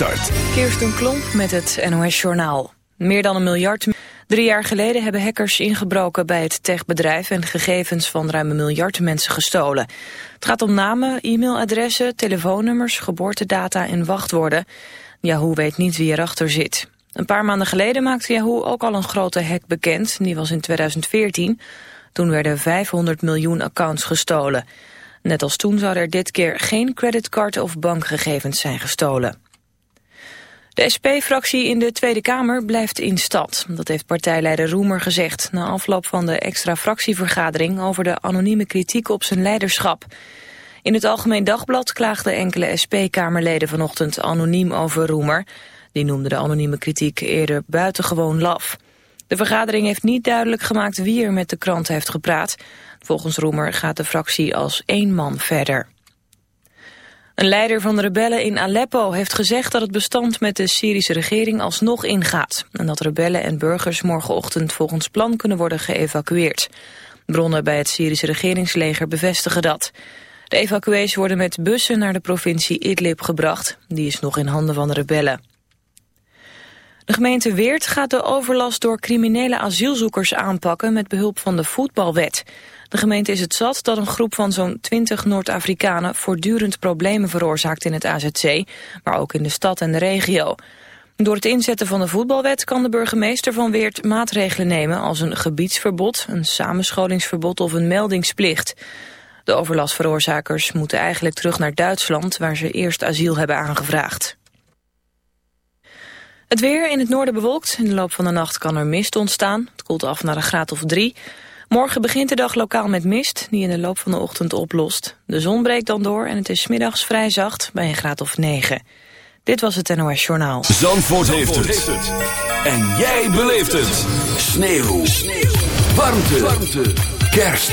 start. Kirsten Klomp met het NOS Journaal. Meer dan een miljard... Drie jaar geleden hebben hackers ingebroken bij het techbedrijf... en gegevens van ruim een miljard mensen gestolen. Het gaat om namen, e-mailadressen, telefoonnummers, geboortedata en wachtwoorden. Yahoo weet niet wie erachter zit. Een paar maanden geleden maakte Yahoo ook al een grote hack bekend. Die was in 2014. Toen werden 500 miljoen accounts gestolen. Net als toen zouden er dit keer geen creditcard of bankgegevens zijn gestolen. De SP-fractie in de Tweede Kamer blijft in stad. Dat heeft partijleider Roemer gezegd... na afloop van de extra fractievergadering... over de anonieme kritiek op zijn leiderschap. In het Algemeen Dagblad klaagden enkele SP-kamerleden vanochtend anoniem over Roemer. Die noemde de anonieme kritiek eerder buitengewoon laf. De vergadering heeft niet duidelijk gemaakt wie er met de krant heeft gepraat. Volgens Roemer gaat de fractie als één man verder. Een leider van de rebellen in Aleppo heeft gezegd dat het bestand met de Syrische regering alsnog ingaat. En dat rebellen en burgers morgenochtend volgens plan kunnen worden geëvacueerd. Bronnen bij het Syrische regeringsleger bevestigen dat. De evacuees worden met bussen naar de provincie Idlib gebracht. Die is nog in handen van de rebellen. De gemeente Weert gaat de overlast door criminele asielzoekers aanpakken met behulp van de voetbalwet. De gemeente is het zat dat een groep van zo'n 20 Noord-Afrikanen voortdurend problemen veroorzaakt in het AZC, maar ook in de stad en de regio. Door het inzetten van de voetbalwet kan de burgemeester van Weert maatregelen nemen als een gebiedsverbod, een samenscholingsverbod of een meldingsplicht. De overlastveroorzakers moeten eigenlijk terug naar Duitsland waar ze eerst asiel hebben aangevraagd. Het weer in het noorden bewolkt. In de loop van de nacht kan er mist ontstaan. Het koelt af naar een graad of drie. Morgen begint de dag lokaal met mist, die in de loop van de ochtend oplost. De zon breekt dan door en het is middags vrij zacht bij een graad of 9. Dit was het NOS Journaal. Zandvoort, heeft, het. En jij beleeft het. Sneeuw. Sneeuw. Warmte. Warmte. Kerst.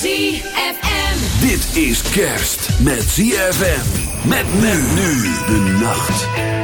ZFM. Dit is kerst met ZFM. Met men nu de nacht.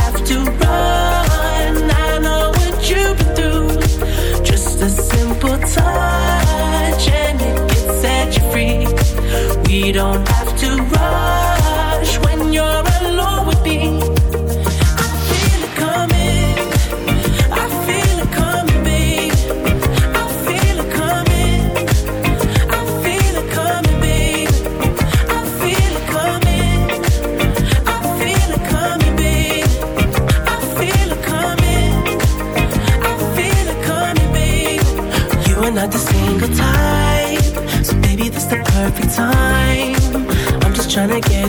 we don't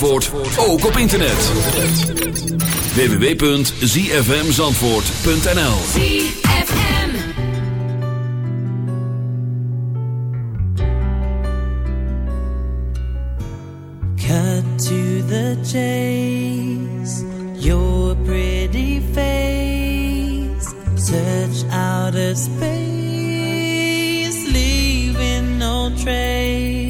Zandvoort ook op internet. www.zfmzandvoort.nl ZFM Cut to the chase. Your pretty face. Search out of space. Leaving no trace.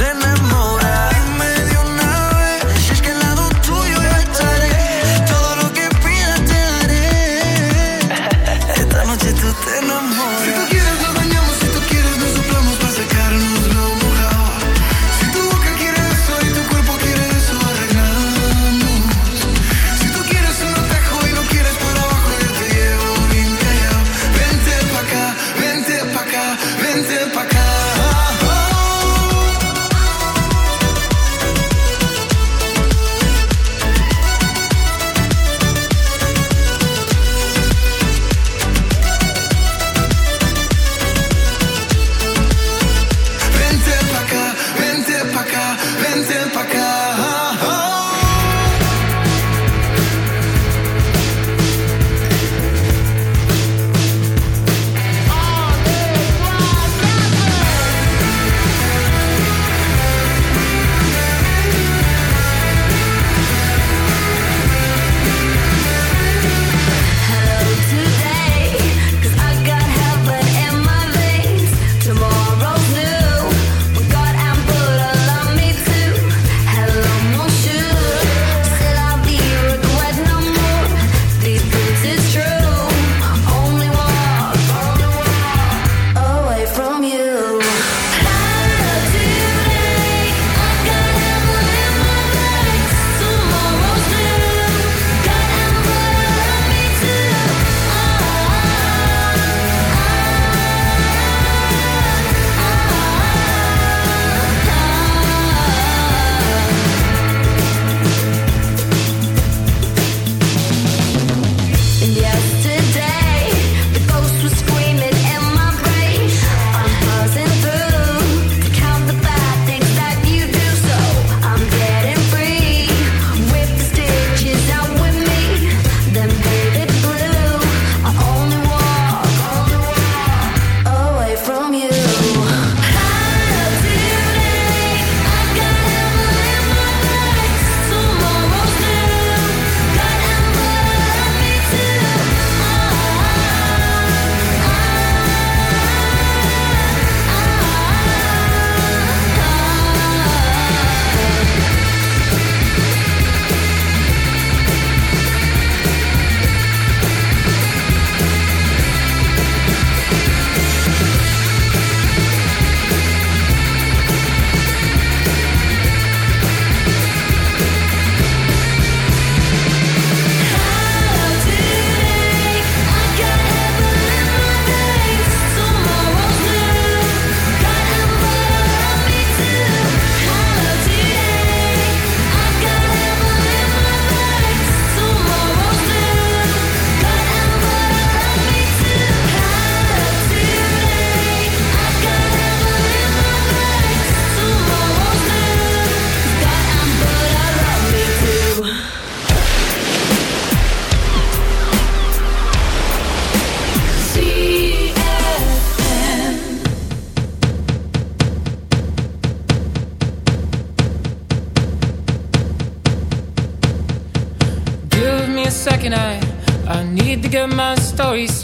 Then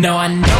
No, I know.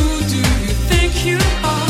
Who do you think you are?